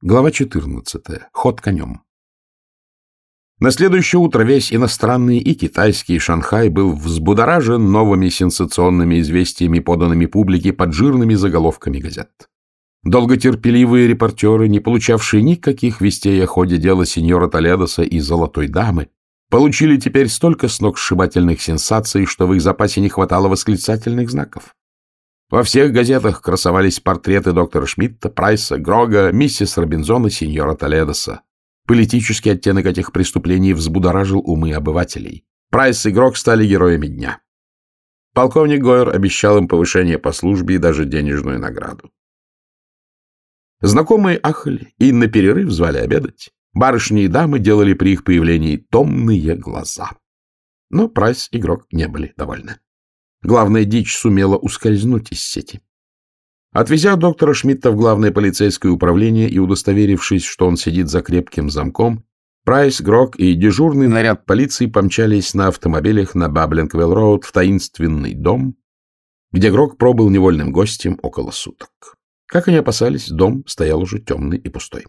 Глава 14. Ход конем. На следующее утро весь иностранный и китайский Шанхай был взбудоражен новыми сенсационными известиями, поданными публике под жирными заголовками газет. Долготерпеливые репортеры, не получавшие никаких вестей о ходе дела сеньора Толедоса и «Золотой дамы», получили теперь столько сногсшибательных сенсаций, что в их запасе не хватало восклицательных знаков. Во всех газетах красовались портреты доктора Шмидта, Прайса, Грога, миссис Робинзона, сеньора Толедоса. Политический оттенок этих преступлений взбудоражил умы обывателей. Прайс и Грог стали героями дня. Полковник Гойер обещал им повышение по службе и даже денежную награду. Знакомые ахали и на перерыв звали обедать. Барышни и дамы делали при их появлении томные глаза. Но Прайс и Грок не были довольны. Главная дичь сумела ускользнуть из сети. Отвезя доктора Шмидта в главное полицейское управление и удостоверившись, что он сидит за крепким замком, Прайс, Грок и дежурный наряд полиции помчались на автомобилях на Баблингвелл-роуд в таинственный дом, где Грок пробыл невольным гостем около суток. Как они опасались, дом стоял уже темный и пустой.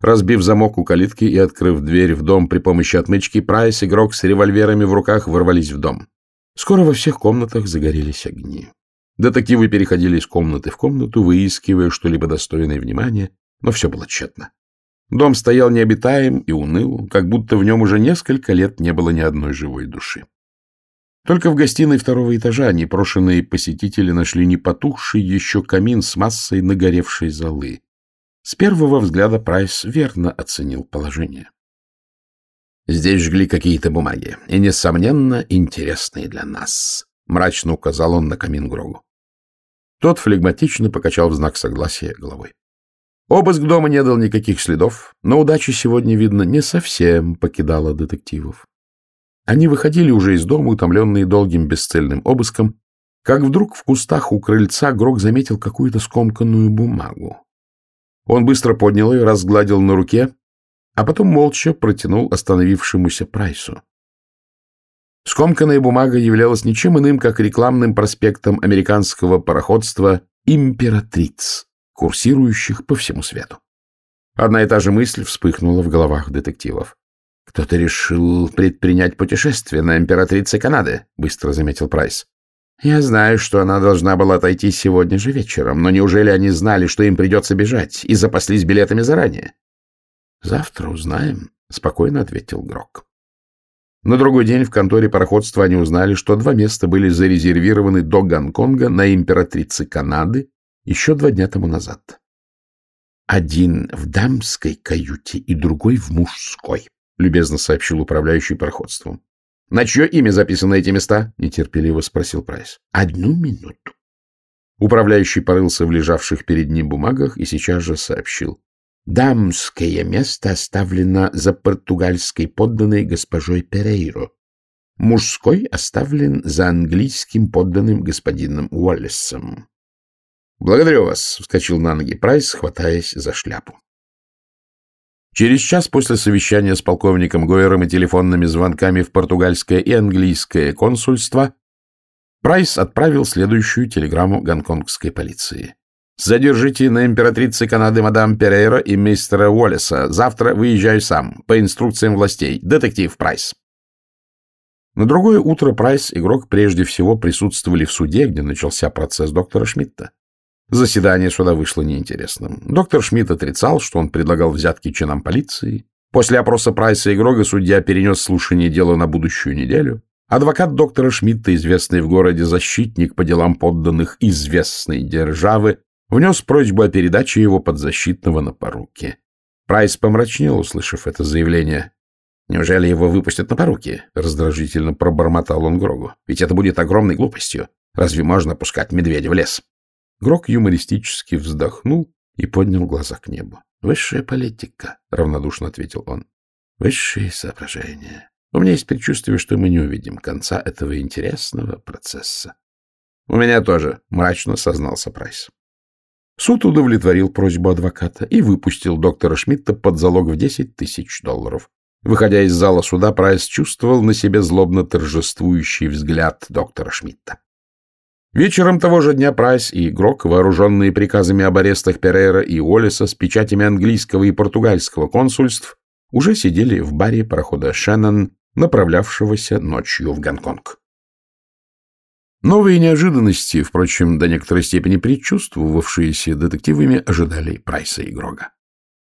Разбив замок у калитки и открыв дверь в дом при помощи отмычки, Прайс и Грок с револьверами в руках ворвались в дом. Скоро во всех комнатах загорелись огни. Детективы переходили из комнаты в комнату, выискивая что-либо достойное внимания, но все было тщетно. Дом стоял необитаем и уныл, как будто в нем уже несколько лет не было ни одной живой души. Только в гостиной второго этажа непрошенные посетители нашли не потухший еще камин с массой нагоревшей золы. С первого взгляда Прайс верно оценил положение. Здесь жгли какие-то бумаги, и, несомненно, интересные для нас, — мрачно указал он на камин Грогу. Тот флегматично покачал в знак согласия головой. Обыск дома не дал никаких следов, но удача сегодня, видно, не совсем покидала детективов. Они выходили уже из дома, утомленные долгим бесцельным обыском, как вдруг в кустах у крыльца Грог заметил какую-то скомканную бумагу. Он быстро поднял ее, разгладил на руке а потом молча протянул остановившемуся Прайсу. Скомканная бумага являлась ничем иным, как рекламным проспектом американского пароходства «Императриц», курсирующих по всему свету. Одна и та же мысль вспыхнула в головах детективов. «Кто-то решил предпринять путешествие на императрице Канады», — быстро заметил Прайс. «Я знаю, что она должна была отойти сегодня же вечером, но неужели они знали, что им придется бежать, и запаслись билетами заранее?» — Завтра узнаем, — спокойно ответил Грок. На другой день в конторе пароходства они узнали, что два места были зарезервированы до Гонконга на императрице Канады еще два дня тому назад. Один в дамской каюте и другой в мужской, — любезно сообщил управляющий пароходством. — На чье имя записаны эти места? — нетерпеливо спросил Прайс. — Одну минуту. Управляющий порылся в лежавших перед ним бумагах и сейчас же сообщил. Дамское место оставлено за португальской подданной госпожой Перейро. Мужской оставлен за английским подданным господином Уоллесом. — Благодарю вас, — вскочил на ноги Прайс, хватаясь за шляпу. Через час после совещания с полковником Гойером и телефонными звонками в португальское и английское консульство Прайс отправил следующую телеграмму гонконгской полиции. Задержите на императрице Канады мадам Перейра и мистера Уоллеса. Завтра выезжаю сам, по инструкциям властей. Детектив Прайс. На другое утро Прайс и Грок прежде всего присутствовали в суде, где начался процесс доктора Шмидта. Заседание суда вышло неинтересным. Доктор Шмидт отрицал, что он предлагал взятки чинам полиции. После опроса Прайса и Грока судья перенес слушание дела на будущую неделю. Адвокат доктора Шмидта, известный в городе защитник по делам подданных известной державы, внес просьбу о передаче его подзащитного на поруки. Прайс помрачнел, услышав это заявление. «Неужели его выпустят на поруки?» — раздражительно пробормотал он Грогу. «Ведь это будет огромной глупостью. Разве можно пускать медведя в лес?» Грог юмористически вздохнул и поднял глаза к небу. «Высшая политика», — равнодушно ответил он. «Высшие соображения. У меня есть предчувствие, что мы не увидим конца этого интересного процесса». «У меня тоже», — мрачно сознался Прайс. Суд удовлетворил просьбу адвоката и выпустил доктора Шмидта под залог в 10 тысяч долларов. Выходя из зала суда, Прайс чувствовал на себе злобно торжествующий взгляд доктора Шмидта. Вечером того же дня Прайс и Грок, вооруженные приказами об арестах Перейра и Уоллеса с печатями английского и португальского консульств, уже сидели в баре парохода «Шеннон», направлявшегося ночью в Гонконг. Новые неожиданности, впрочем, до некоторой степени предчувствовавшиеся детективами, ожидали Прайса и Грога.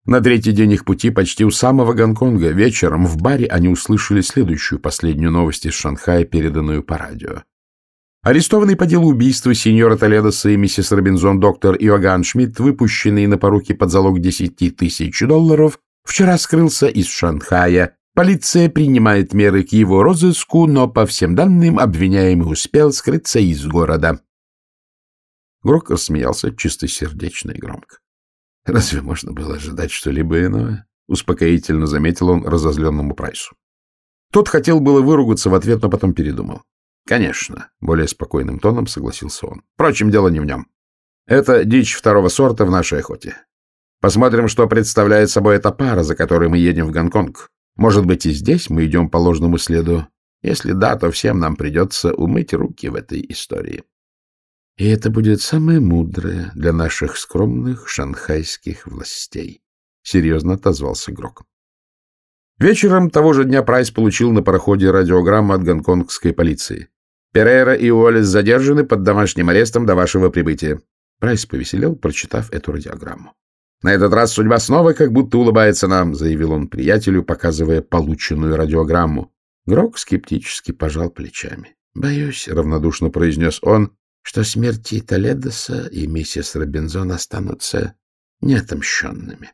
На третий день их пути почти у самого Гонконга вечером в баре они услышали следующую последнюю новость из Шанхая, переданную по радио. Арестованный по делу убийства сеньора Толедоса и миссис Робинзон доктор Иоганн Шмидт, выпущенный на поруки под залог 10 тысяч долларов, вчера скрылся из Шанхая Полиция принимает меры к его розыску, но, по всем данным, обвиняемый успел скрыться из города. Грок рассмеялся чистосердечно и громко. Разве можно было ожидать что-либо иное? Успокоительно заметил он разозленному Прайсу. Тот хотел было выругаться в ответ, но потом передумал. Конечно, более спокойным тоном согласился он. Впрочем, дело не в нем. Это дичь второго сорта в нашей охоте. Посмотрим, что представляет собой эта пара, за которой мы едем в Гонконг. Может быть, и здесь мы идем по ложному следу? Если да, то всем нам придется умыть руки в этой истории. И это будет самое мудрое для наших скромных шанхайских властей, — серьезно отозвался Грок. Вечером того же дня Прайс получил на пароходе радиограмму от гонконгской полиции. Перейра и Уоллес задержаны под домашним арестом до вашего прибытия. Прайс повеселел, прочитав эту радиограмму. На этот раз судьба снова как будто улыбается нам, — заявил он приятелю, показывая полученную радиограмму. Грок скептически пожал плечами. — Боюсь, — равнодушно произнес он, — что смерти Толедоса и миссис Робинзон останутся неотомщенными.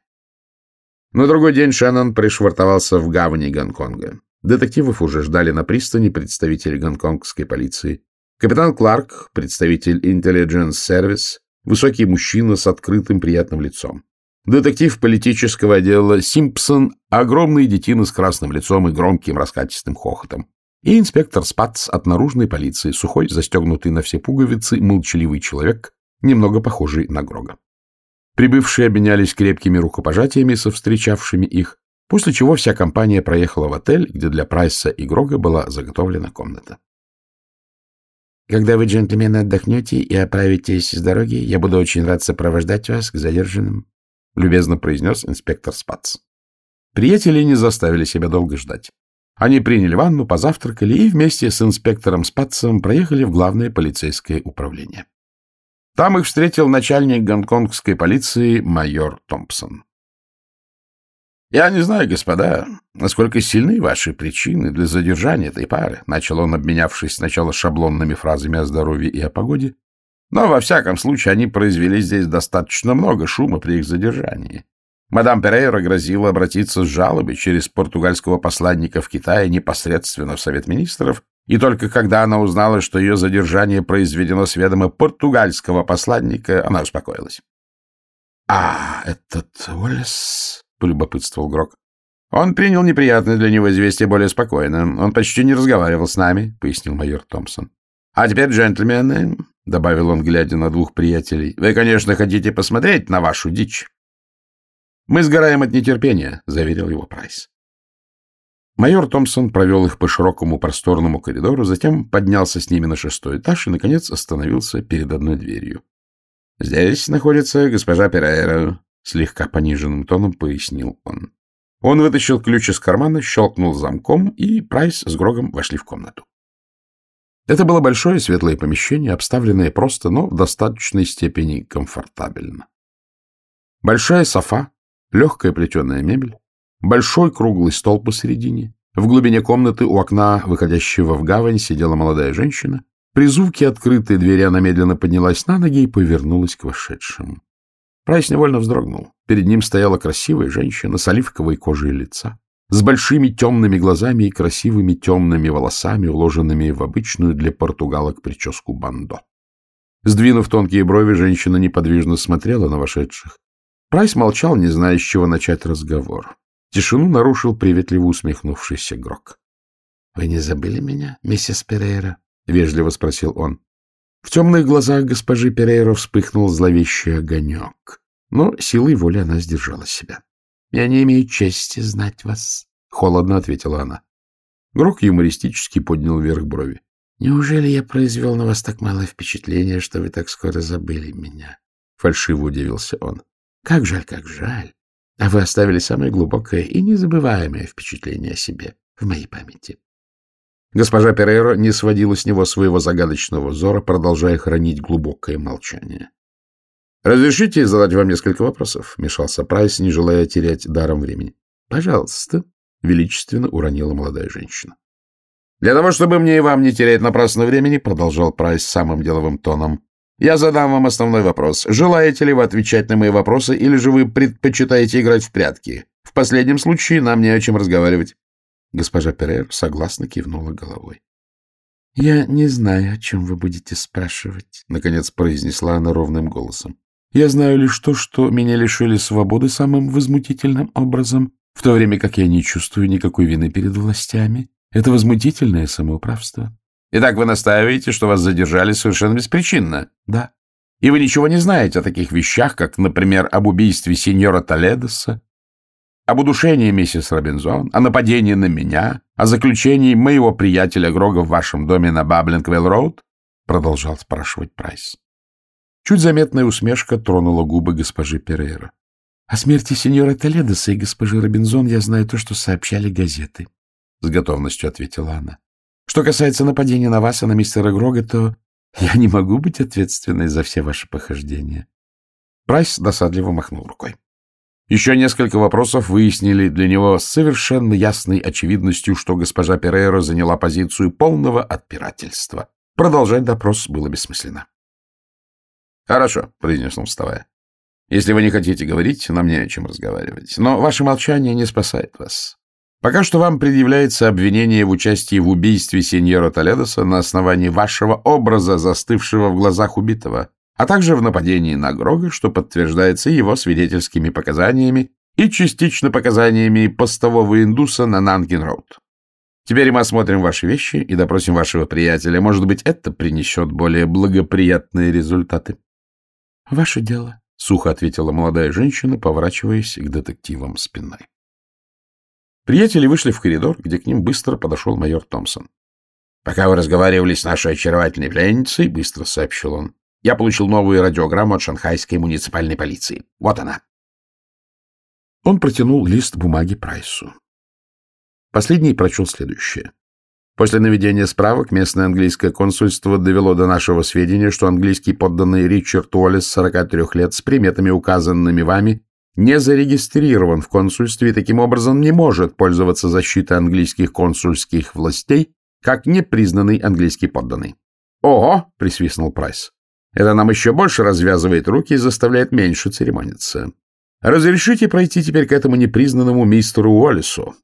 На другой день Шеннон пришвартовался в гавани Гонконга. Детективов уже ждали на пристани представители гонконгской полиции. Капитан Кларк, представитель Intelligence Service, высокий мужчина с открытым приятным лицом. Детектив политического отдела Симпсон, огромный детина с красным лицом и громким раскатистым хохотом. И инспектор Спац от наружной полиции, сухой, застегнутый на все пуговицы, молчаливый человек, немного похожий на Грога. Прибывшие обменялись крепкими рукопожатиями со встречавшими их, после чего вся компания проехала в отель, где для Прайса и Грога была заготовлена комната. «Когда вы, джентльмены, отдохнете и оправитесь с дороги, я буду очень рад сопровождать вас к задержанным», — любезно произнес инспектор Спац. Приятели не заставили себя долго ждать. Они приняли ванну, позавтракали и вместе с инспектором Спатцем проехали в главное полицейское управление. Там их встретил начальник гонконгской полиции майор Томпсон. «Я не знаю, господа, насколько сильны ваши причины для задержания этой пары», начал он, обменявшись сначала шаблонными фразами о здоровье и о погоде, но, во всяком случае, они произвели здесь достаточно много шума при их задержании. Мадам Перейра грозила обратиться с жалобой через португальского посланника в Китае непосредственно в Совет Министров, и только когда она узнала, что ее задержание произведено с ведома португальского посланника, она успокоилась. — А, этот Уоллес? — полюбопытствовал Грок. — Он принял неприятное для него известие более спокойно. Он почти не разговаривал с нами, — пояснил майор Томпсон. — А теперь, джентльмены, — добавил он, глядя на двух приятелей, — вы, конечно, хотите посмотреть на вашу дичь. — Мы сгораем от нетерпения, — заверил его Прайс. Майор Томпсон провел их по широкому просторному коридору, затем поднялся с ними на шестой этаж и, наконец, остановился перед одной дверью. — Здесь находится госпожа Перейра, — слегка пониженным тоном пояснил он. Он вытащил ключ из кармана, щелкнул замком, и Прайс с Грогом вошли в комнату. Это было большое светлое помещение, обставленное просто, но в достаточной степени комфортабельно. Большая софа, легкая плетеная мебель, большой круглый стол посередине. В глубине комнаты у окна, выходящего в гавань, сидела молодая женщина. При звуке открытой двери она медленно поднялась на ноги и повернулась к вошедшим. Прайс невольно вздрогнул. Перед ним стояла красивая женщина с оливковой кожей лица с большими темными глазами и красивыми темными волосами, уложенными в обычную для португалок прическу бандо. Сдвинув тонкие брови, женщина неподвижно смотрела на вошедших. Прайс молчал, не зная, с чего начать разговор. Тишину нарушил приветливо усмехнувшийся Грок. — Вы не забыли меня, миссис Перейра? — вежливо спросил он. В темных глазах госпожи Перейра вспыхнул зловещий огонек, но силой воли она сдержала себя. — Я не имею чести знать вас, — холодно ответила она. Грок юмористически поднял вверх брови. — Неужели я произвел на вас так малое впечатление, что вы так скоро забыли меня? Фальшиво удивился он. Как жаль, как жаль. А вы оставили самое глубокое и незабываемое впечатление о себе в моей памяти. Госпожа Перейро не сводила с него своего загадочного взора, продолжая хранить глубокое молчание. — Разрешите задать вам несколько вопросов? — вмешался Прайс, не желая терять даром времени. — Пожалуйста, — величественно уронила молодая женщина. — Для того, чтобы мне и вам не терять напрасно времени, — продолжал Прайс самым деловым тоном, — я задам вам основной вопрос. Желаете ли вы отвечать на мои вопросы, или же вы предпочитаете играть в прятки? В последнем случае нам не о чем разговаривать. Госпожа Перейр согласно кивнула головой. — Я не знаю, о чем вы будете спрашивать, — наконец произнесла она ровным голосом. Я знаю лишь то, что меня лишили свободы самым возмутительным образом, в то время как я не чувствую никакой вины перед властями. Это возмутительное самоуправство. Итак, вы настаиваете, что вас задержали совершенно беспричинно? Да. И вы ничего не знаете о таких вещах, как, например, об убийстве сеньора Толедоса, об удушении миссис Робинзон, о нападении на меня, о заключении моего приятеля Грока в вашем доме на Баблингвелл-роуд? Продолжал спрашивать Прайс. Чуть заметная усмешка тронула губы госпожи Перейра. — О смерти сеньора Толедоса и госпожи Робинзон я знаю то, что сообщали газеты, — с готовностью ответила она. — Что касается нападения на вас и на мистера Грока, то я не могу быть ответственной за все ваши похождения. Прайс досадливо махнул рукой. Еще несколько вопросов выяснили для него с совершенно ясной очевидностью, что госпожа Перейра заняла позицию полного отпирательства. Продолжать допрос было бессмысленно. Хорошо, — произнес он, вставая. Если вы не хотите говорить, нам не о чем разговаривать. Но ваше молчание не спасает вас. Пока что вам предъявляется обвинение в участии в убийстве сеньора Толедоса на основании вашего образа, застывшего в глазах убитого, а также в нападении на Грога, что подтверждается его свидетельскими показаниями и частично показаниями постового индуса на Нанкин-Роуд. Теперь мы осмотрим ваши вещи и допросим вашего приятеля. Может быть, это принесет более благоприятные результаты. — Ваше дело, — сухо ответила молодая женщина, поворачиваясь к детективам спиной. Приятели вышли в коридор, где к ним быстро подошел майор Томпсон. — Пока вы разговаривали с нашей очаровательной пленницей, — быстро сообщил он, — я получил новую радиограмму от шанхайской муниципальной полиции. Вот она. Он протянул лист бумаги Прайсу. Последний прочел следующее. После наведения справок местное английское консульство довело до нашего сведения, что английский подданный Ричард Уоллес, 43 лет, с приметами, указанными вами, не зарегистрирован в консульстве и таким образом не может пользоваться защитой английских консульских властей как непризнанный английский подданный. «Ого!» — присвистнул Прайс. «Это нам еще больше развязывает руки и заставляет меньше церемониться. Разрешите пройти теперь к этому непризнанному мистеру Уоллесу.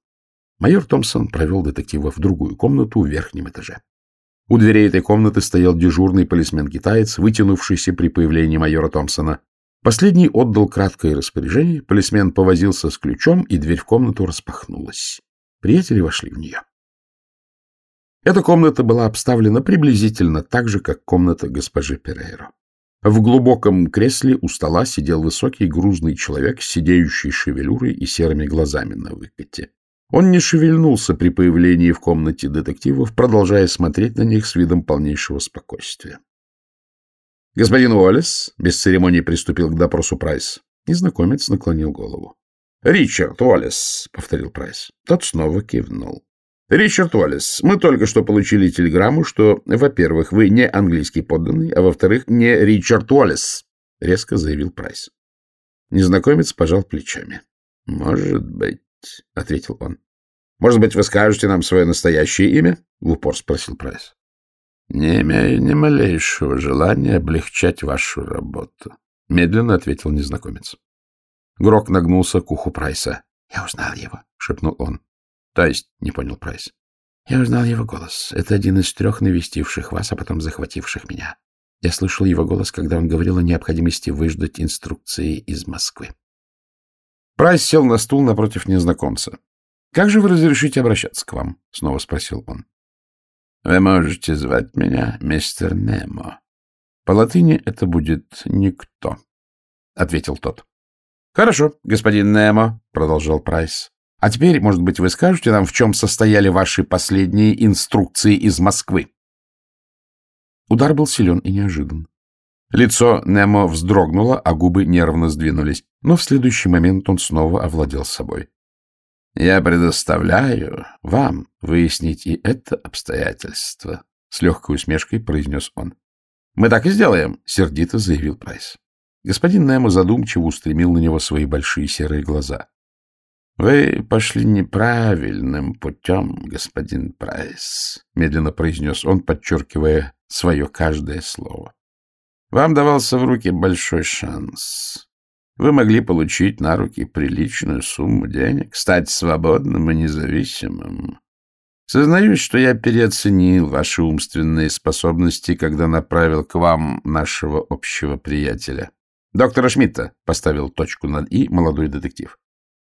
Майор Томпсон провел детектива в другую комнату в верхнем этаже. У дверей этой комнаты стоял дежурный полисмен-китаец, вытянувшийся при появлении майора Томпсона. Последний отдал краткое распоряжение, полисмен повозился с ключом, и дверь в комнату распахнулась. Приятели вошли в нее. Эта комната была обставлена приблизительно так же, как комната госпожи Перейро. В глубоком кресле у стола сидел высокий грузный человек с седеющей шевелюрой и серыми глазами навыкате. Он не шевельнулся при появлении в комнате детективов, продолжая смотреть на них с видом полнейшего спокойствия. Господин Уоллес без церемоний приступил к допросу Прайс. Незнакомец наклонил голову. — Ричард Уоллес, — повторил Прайс. Тот снова кивнул. — Ричард Уоллес, мы только что получили телеграмму, что, во-первых, вы не английский подданный, а во-вторых, не Ричард Уоллес, — резко заявил Прайс. Незнакомец пожал плечами. — Может быть. — ответил он. — Может быть, вы скажете нам свое настоящее имя? — в упор спросил Прайс. — Не имею ни малейшего желания облегчать вашу работу, — медленно ответил незнакомец. Грок нагнулся к уху Прайса. — Я узнал его, — шепнул он. — То есть, — не понял Прайс. — Я узнал его голос. Это один из трех навестивших вас, а потом захвативших меня. Я слышал его голос, когда он говорил о необходимости выждать инструкции из Москвы. Прайс сел на стул напротив незнакомца. — Как же вы разрешите обращаться к вам? — снова спросил он. — Вы можете звать меня мистер Немо. По латыни это будет «никто», — ответил тот. — Хорошо, господин Немо, — продолжал Прайс. — А теперь, может быть, вы скажете нам, в чем состояли ваши последние инструкции из Москвы? Удар был силен и неожидан. Лицо Немо вздрогнуло, а губы нервно сдвинулись, но в следующий момент он снова овладел собой. — Я предоставляю вам выяснить и это обстоятельство, — с легкой усмешкой произнес он. — Мы так и сделаем, — сердито заявил Прайс. Господин Немо задумчиво устремил на него свои большие серые глаза. — Вы пошли неправильным путем, господин Прайс, — медленно произнес он, подчеркивая свое каждое слово. Вам давался в руки большой шанс. Вы могли получить на руки приличную сумму денег, стать свободным и независимым. Сознаюсь, что я переоценил ваши умственные способности, когда направил к вам нашего общего приятеля. Доктора Шмидта поставил точку над «и» молодой детектив.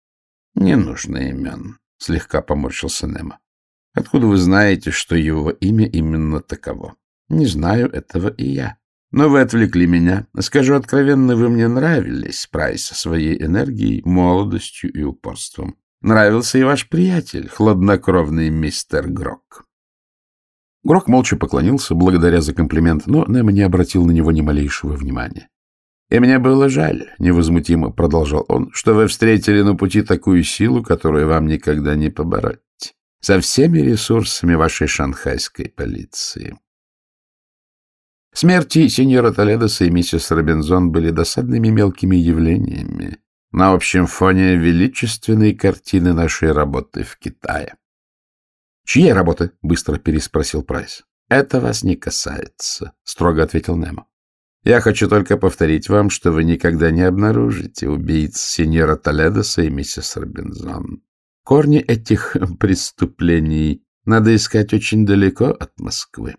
— Не нужно имен, — слегка поморщился Немо. — Откуда вы знаете, что его имя именно таково? Не знаю этого и я. Но вы отвлекли меня. Скажу откровенно, вы мне нравились, Прайс, своей энергией, молодостью и упорством. Нравился и ваш приятель, хладнокровный мистер Грок. Грок молча поклонился, благодаря за комплимент, но Немо не обратил на него ни малейшего внимания. «И мне было жаль», — невозмутимо продолжал он, — «что вы встретили на пути такую силу, которую вам никогда не побороть, со всеми ресурсами вашей шанхайской полиции. Смерти сеньора Толедоса и миссис Робинзон были досадными мелкими явлениями на общем фоне величественной картины нашей работы в Китае. — Чьей работы? — быстро переспросил Прайс. — Это вас не касается, — строго ответил Немо. — Я хочу только повторить вам, что вы никогда не обнаружите убийц сеньора Толедоса и миссис Робинзон. Корни этих преступлений надо искать очень далеко от Москвы.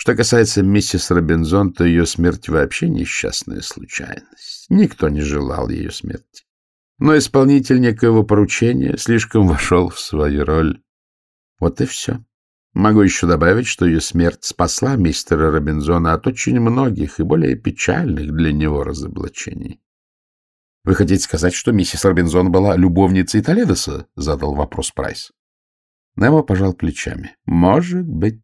Что касается миссис Робинзон, то ее смерть вообще несчастная случайность. Никто не желал ее смерти. Но исполнитель некоего поручения слишком вошел в свою роль. Вот и все. Могу еще добавить, что ее смерть спасла мистера Робинзона от очень многих и более печальных для него разоблачений. — Вы хотите сказать, что миссис Робинзон была любовницей Толедоса? — задал вопрос Прайс. Немо пожал плечами. — Может быть.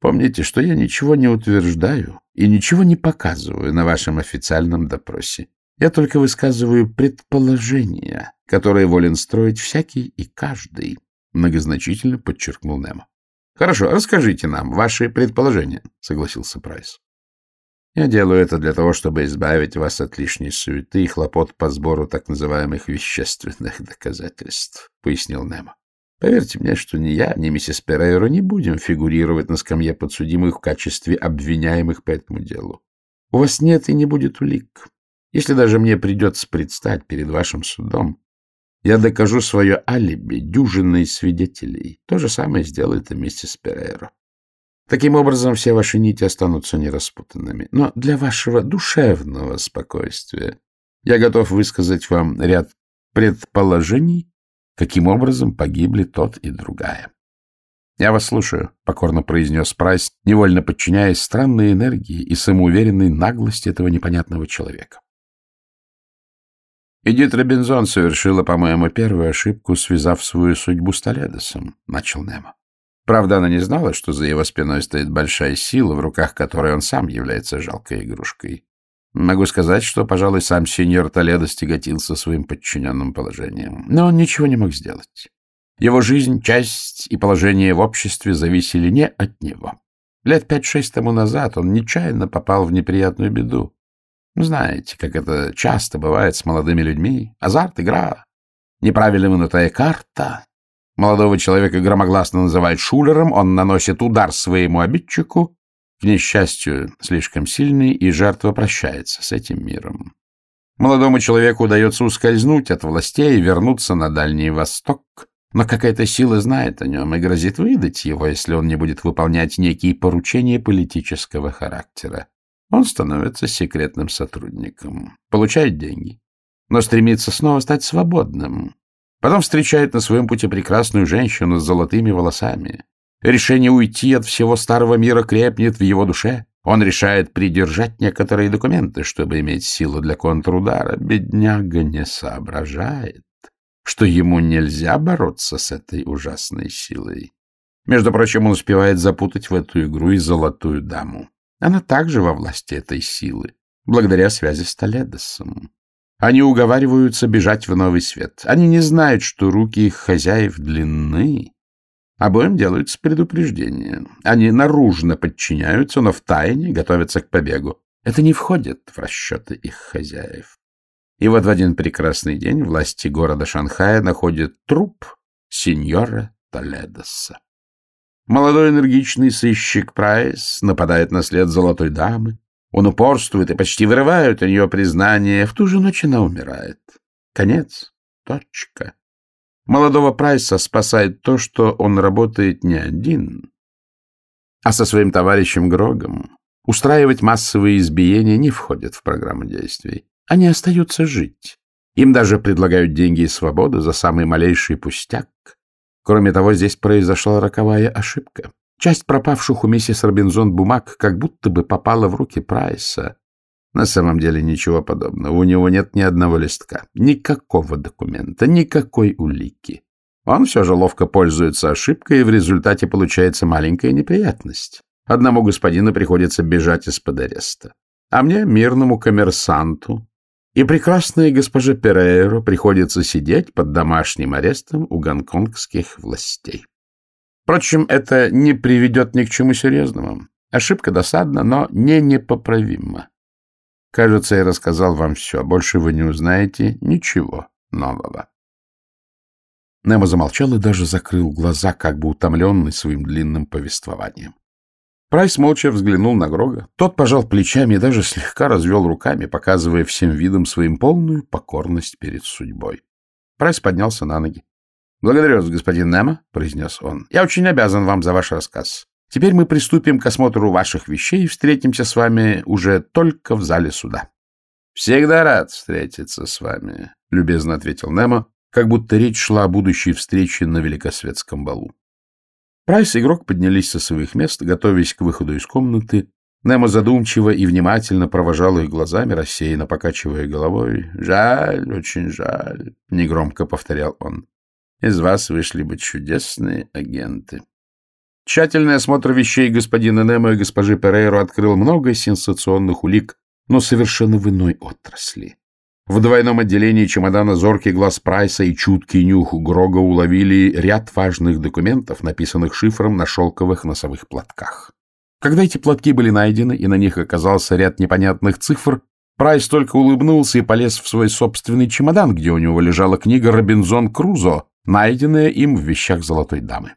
Помните, что я ничего не утверждаю и ничего не показываю на вашем официальном допросе. Я только высказываю предположения, которые волен строить всякий и каждый, — многозначительно подчеркнул Немо. — Хорошо, расскажите нам ваши предположения, — согласился Прайс. — Я делаю это для того, чтобы избавить вас от лишней суеты и хлопот по сбору так называемых вещественных доказательств, — пояснил Немо. Поверьте мне, что ни я, ни миссис Перейро не будем фигурировать на скамье подсудимых в качестве обвиняемых по этому делу. У вас нет и не будет улик. Если даже мне придется предстать перед вашим судом, я докажу свое алиби дюжиной свидетелей. То же самое сделает и миссис Перейро. Таким образом, все ваши нити останутся нераспутанными. Но для вашего душевного спокойствия я готов высказать вам ряд предположений, каким образом погибли тот и другая. — Я вас слушаю, — покорно произнес Прайс, невольно подчиняясь странной энергии и самоуверенной наглости этого непонятного человека. Эдит Робинзон совершила, по-моему, первую ошибку, связав свою судьбу с Толедосом, — начал Немо. Правда, она не знала, что за его спиной стоит большая сила, в руках которой он сам является жалкой игрушкой. Могу сказать, что, пожалуй, сам сеньор Толедо стяготился своим подчиненным положением. Но он ничего не мог сделать. Его жизнь, часть и положение в обществе зависели не от него. Лет пять-шесть тому назад он нечаянно попал в неприятную беду. Знаете, как это часто бывает с молодыми людьми. Азарт, игра, неправильно вынутая карта. Молодого человека громогласно называют шулером, он наносит удар своему обидчику, к несчастью, слишком сильный, и жертва прощается с этим миром. Молодому человеку удается ускользнуть от властей и вернуться на Дальний Восток, но какая-то сила знает о нем и грозит выдать его, если он не будет выполнять некие поручения политического характера. Он становится секретным сотрудником, получает деньги, но стремится снова стать свободным. Потом встречает на своем пути прекрасную женщину с золотыми волосами, Решение уйти от всего старого мира крепнет в его душе. Он решает придержать некоторые документы, чтобы иметь силу для контрудара. Бедняга не соображает, что ему нельзя бороться с этой ужасной силой. Между прочим, он успевает запутать в эту игру и золотую даму. Она также во власти этой силы, благодаря связи с Толедосом. Они уговариваются бежать в новый свет. Они не знают, что руки их хозяев длинны. Обоим делаются предупреждения. Они наружно подчиняются, но втайне готовятся к побегу. Это не входит в расчеты их хозяев. И вот в один прекрасный день власти города Шанхая находят труп сеньора Толедоса. Молодой энергичный сыщик Прайс нападает на след золотой дамы. Он упорствует и почти вырывает у нее признание. В ту же ночь она умирает. Конец. Точка. Молодого Прайса спасает то, что он работает не один, а со своим товарищем Грогом. Устраивать массовые избиения не входит в программу действий. Они остаются жить. Им даже предлагают деньги и свободу за самый малейший пустяк. Кроме того, здесь произошла роковая ошибка. Часть пропавших у миссис Робинзон бумаг как будто бы попала в руки Прайса. На самом деле ничего подобного. У него нет ни одного листка, никакого документа, никакой улики. Он все же ловко пользуется ошибкой, и в результате получается маленькая неприятность. Одному господину приходится бежать из-под ареста. А мне, мирному коммерсанту, и прекрасной госпоже Перейро приходится сидеть под домашним арестом у гонконгских властей. Впрочем, это не приведет ни к чему серьезному. Ошибка досадна, но не непоправима. Кажется, я рассказал вам все. Больше вы не узнаете ничего нового. Немо замолчал и даже закрыл глаза, как бы утомленный своим длинным повествованием. Прайс молча взглянул на Грога. Тот пожал плечами и даже слегка развел руками, показывая всем видом своим полную покорность перед судьбой. Прайс поднялся на ноги. — Благодарю вас, господин Немо, — произнес он. — Я очень обязан вам за ваш рассказ. Теперь мы приступим к осмотру ваших вещей и встретимся с вами уже только в зале суда. — Всегда рад встретиться с вами, — любезно ответил Немо, как будто речь шла о будущей встрече на Великосветском балу. Прайс и Грок поднялись со своих мест, готовясь к выходу из комнаты. Немо задумчиво и внимательно провожал их глазами, рассеянно покачивая головой. «Жаль, очень жаль», — негромко повторял он. «Из вас вышли бы чудесные агенты». Тщательный осмотр вещей господина Немо и госпожи Перейро открыл много сенсационных улик, но совершенно в иной отрасли. В двойном отделении чемодана зоркий глаз Прайса и чуткий нюх Грога уловили ряд важных документов, написанных шифром на шелковых носовых платках. Когда эти платки были найдены, и на них оказался ряд непонятных цифр, Прайс только улыбнулся и полез в свой собственный чемодан, где у него лежала книга «Робинзон Крузо», найденная им в вещах золотой дамы.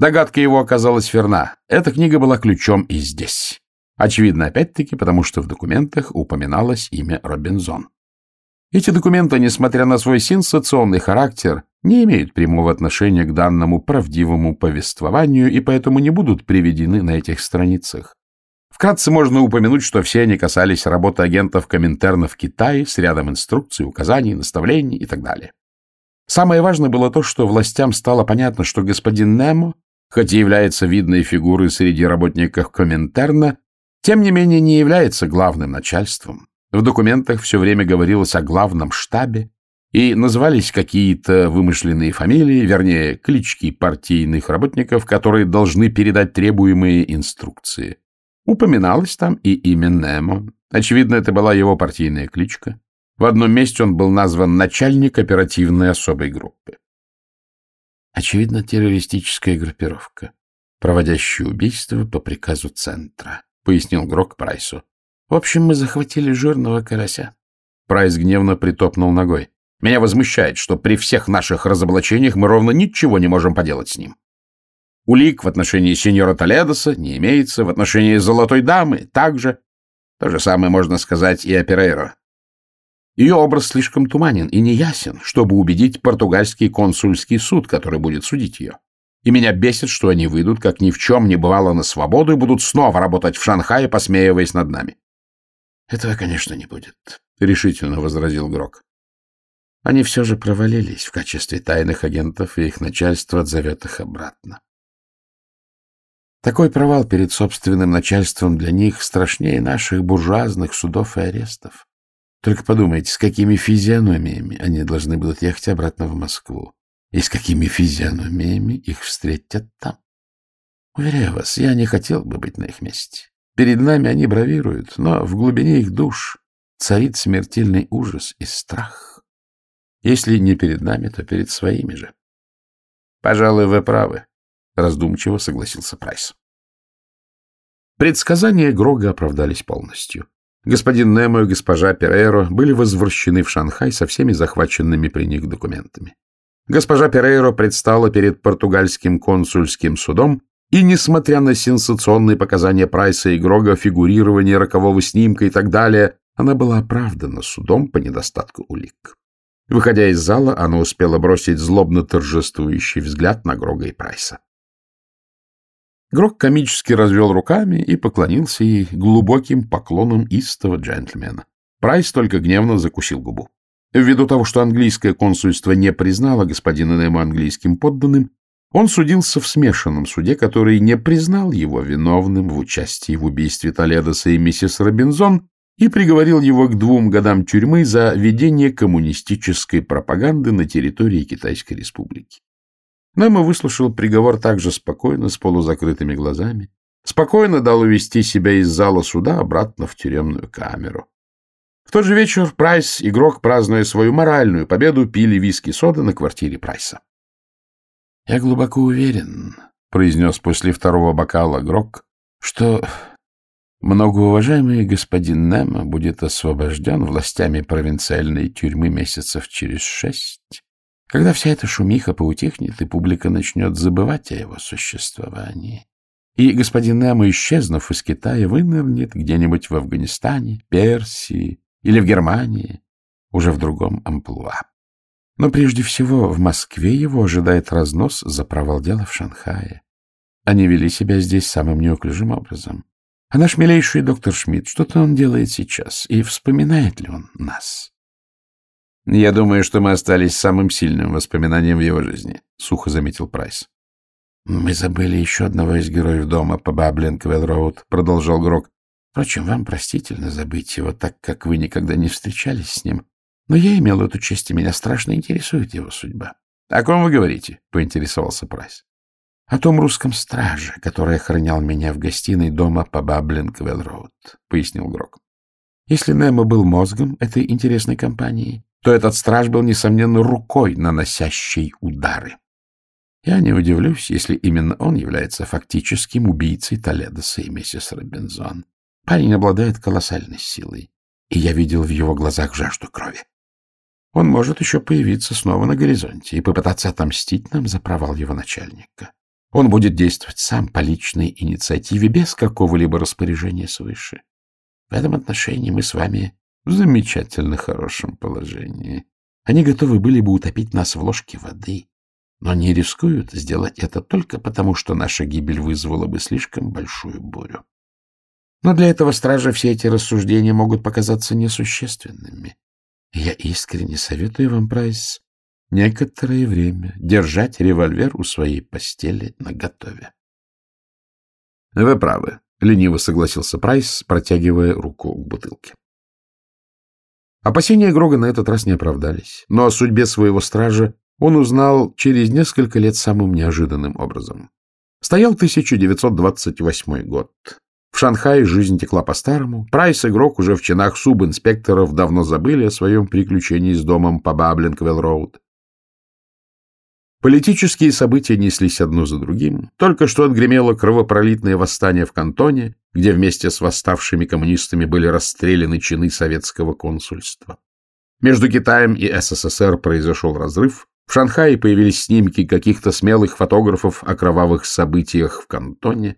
Догадка его оказалась верна. Эта книга была ключом и здесь. Очевидно, опять-таки, потому что в документах упоминалось имя Робинзон. Эти документы, несмотря на свой сенсационный характер, не имеют прямого отношения к данному правдивому повествованию и поэтому не будут приведены на этих страницах. Вкратце можно упомянуть, что все они касались работы агентов Коминтерна в Китае с рядом инструкций, указаний, наставлений и так далее. Самое важное было то, что властям стало понятно, что господин Немо, хоть и является видной фигурой среди работников Коминтерна, тем не менее не является главным начальством. В документах все время говорилось о главном штабе, и назывались какие-то вымышленные фамилии, вернее, клички партийных работников, которые должны передать требуемые инструкции. Упоминалось там и имя Немо. Очевидно, это была его партийная кличка. В одном месте он был назван начальник оперативной особой группы. Очевидно, террористическая группировка, проводящая убийство по приказу Центра. — пояснил Грок Прайсу. — В общем, мы захватили жирного карася. Прайс гневно притопнул ногой. — Меня возмущает, что при всех наших разоблачениях мы ровно ничего не можем поделать с ним. Улик в отношении сеньора Толедоса не имеется, в отношении золотой дамы также. То же самое можно сказать и о Перейро. Ее образ слишком туманен и неясен, чтобы убедить португальский консульский суд, который будет судить ее. И меня бесит, что они выйдут, как ни в чем не бывало, на свободу и будут снова работать в Шанхае, посмеиваясь над нами. — Этого, конечно, не будет, — решительно возразил Грок. Они все же провалились в качестве тайных агентов, и их начальство отзовет их обратно. Такой провал перед собственным начальством для них страшнее наших буржуазных судов и арестов. Только подумайте, с какими физиономиями они должны будут ехать обратно в Москву. и с какими физиономиями их встретят там. Уверяю вас, я не хотел бы быть на их месте. Перед нами они бравируют, но в глубине их душ царит смертельный ужас и страх. Если не перед нами, то перед своими же. — Пожалуй, вы правы, — раздумчиво согласился Прайс. Предсказания Грога оправдались полностью. Господин Немо и госпожа Перейро были возвращены в Шанхай со всеми захваченными при них документами. Госпожа Перейро предстала перед португальским консульским судом, и, несмотря на сенсационные показания Прайса и Грога, фигурирование рокового снимка и так далее, она была оправдана судом по недостатку улик. Выходя из зала, она успела бросить злобно торжествующий взгляд на Грога и Прайса. Грог комически развел руками и поклонился ей глубоким поклоном истого джентльмена. Прайс только гневно закусил губу. Ввиду того, что английское консульство не признало господина Немо английским подданным, он судился в смешанном суде, который не признал его виновным в участии в убийстве Толедоса и миссис Робинзон и приговорил его к двум годам тюрьмы за ведение коммунистической пропаганды на территории Китайской Республики. Немо выслушал приговор также спокойно, с полузакрытыми глазами, спокойно дал увести себя из зала суда обратно в тюремную камеру. В тот же вечер Прайс, игрок, празднуя свою моральную победу, пили виски-сода на квартире Прайса. — Я глубоко уверен, — произнес после второго бокала Грок, — что многоуважаемый господин Немо будет освобожден властями провинциальной тюрьмы месяцев через шесть, когда вся эта шумиха поутихнет, и публика начнет забывать о его существовании. И господин Немо, исчезнув из Китая, вынырнет где-нибудь в Афганистане, Персии или в Германии, уже в другом амплуа. Но прежде всего в Москве его ожидает разнос за провал дела в Шанхае. Они вели себя здесь самым неуклюжим образом. А наш милейший доктор Шмидт, что-то он делает сейчас, и вспоминает ли он нас? — Я думаю, что мы остались самым сильным воспоминанием в его жизни, — сухо заметил Прайс. — Мы забыли еще одного из героев дома по Баблинг-Велл-Роуд, — продолжал Грок. Впрочем, вам простительно забыть его, так как вы никогда не встречались с ним. Но я имел эту честь, и меня страшно интересует его судьба. — О ком вы говорите? — поинтересовался Прайс. — О том русском страже, который охранял меня в гостиной дома по Баблинквелл-Роуд, — пояснил Грок. Если Немо был мозгом этой интересной компании, то этот страж был, несомненно, рукой, наносящей удары. Я не удивлюсь, если именно он является фактическим убийцей Толедоса и миссис Робинзон. Парень обладает колоссальной силой, и я видел в его глазах жажду крови. Он может еще появиться снова на горизонте и попытаться отомстить нам за провал его начальника. Он будет действовать сам по личной инициативе, без какого-либо распоряжения свыше. В этом отношении мы с вами в замечательно хорошем положении. Они готовы были бы утопить нас в ложке воды, но не рискуют сделать это только потому, что наша гибель вызвала бы слишком большую бурю. Но для этого стража все эти рассуждения могут показаться несущественными. Я искренне советую вам, Прайс, некоторое время держать револьвер у своей постели наготове. — Вы правы, — лениво согласился Прайс, протягивая руку к бутылке. Опасения Грока на этот раз не оправдались, но о судьбе своего стража он узнал через несколько лет самым неожиданным образом. Стоял 1928 год. В Шанхае жизнь текла по-старому. Прайс и Грок уже в чинах субинспекторов давно забыли о своем приключении с домом по Баблинг-Велл-Роуд. Политические события неслись одно за другим. Только что отгремело кровопролитное восстание в Кантоне, где вместе с восставшими коммунистами были расстреляны чины советского консульства. Между Китаем и СССР произошел разрыв. В Шанхае появились снимки каких-то смелых фотографов о кровавых событиях в Кантоне.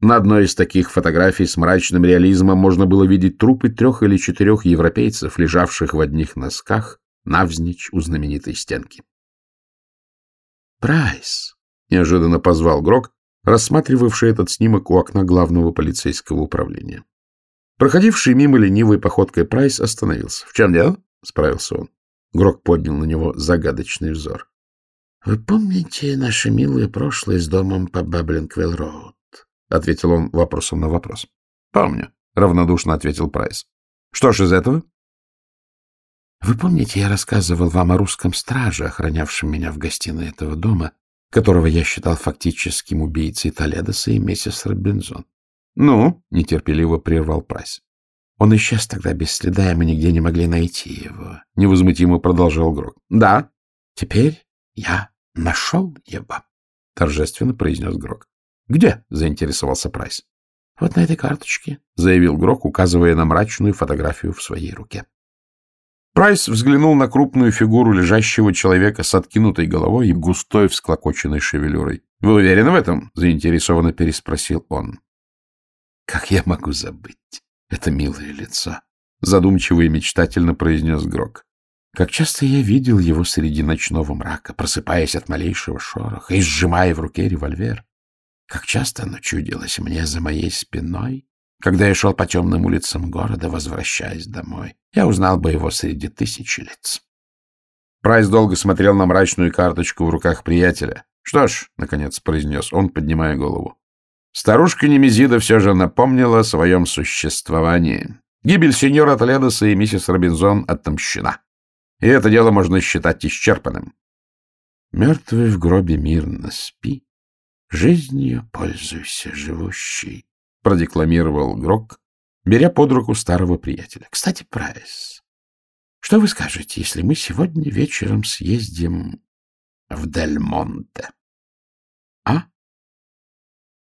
На одной из таких фотографий с мрачным реализмом можно было видеть трупы трех или четырех европейцев, лежавших в одних носках, навзничь у знаменитой стенки. «Прайс!» — неожиданно позвал Грок, рассматривавший этот снимок у окна главного полицейского управления. Проходивший мимо ленивой походкой Прайс остановился. — В чем дело? — справился он. Грок поднял на него загадочный взор. — Вы помните наше милое прошлое с домом по Баблинг-Велл-Роуд? — ответил он вопросом на вопрос. — Помню, — равнодушно ответил Прайс. — Что ж из этого? Вы помните, я рассказывал вам о русском страже, охранявшем меня в гостиной этого дома, которого я считал фактическим убийцей Толедоса и миссис Робинзон? — Ну, — нетерпеливо прервал Прайс. — Он исчез тогда без следа, и мы нигде не могли найти его. Невозмутимо продолжал Грок. — Да, теперь я нашел его, — торжественно произнес Грок. — Где? — заинтересовался Прайс. — Вот на этой карточке, — заявил Грок, указывая на мрачную фотографию в своей руке. Прайс взглянул на крупную фигуру лежащего человека с откинутой головой и густой всклокоченной шевелюрой. — Вы уверены в этом? — заинтересованно переспросил он. — Как я могу забыть это милое лицо? — задумчиво и мечтательно произнес Грок. Как часто я видел его среди ночного мрака, просыпаясь от малейшего шороха и сжимая в руке револьвер. Как часто оно чудилось мне за моей спиной, когда я шел по темным улицам города, возвращаясь домой. Я узнал бы его среди тысячи лиц. Прайс долго смотрел на мрачную карточку в руках приятеля. — Что ж, — наконец произнес он, поднимая голову, — старушка Немезида все же напомнила о своем существовании. Гибель сеньора Толедоса и миссис Робинзон отомщена. И это дело можно считать исчерпанным. Мертвый в гробе мирно спи, жизнью пользуйся живущий. — продекламировал Грок, беря под руку старого приятеля. — Кстати, Прайс, что вы скажете, если мы сегодня вечером съездим в Дель Монте?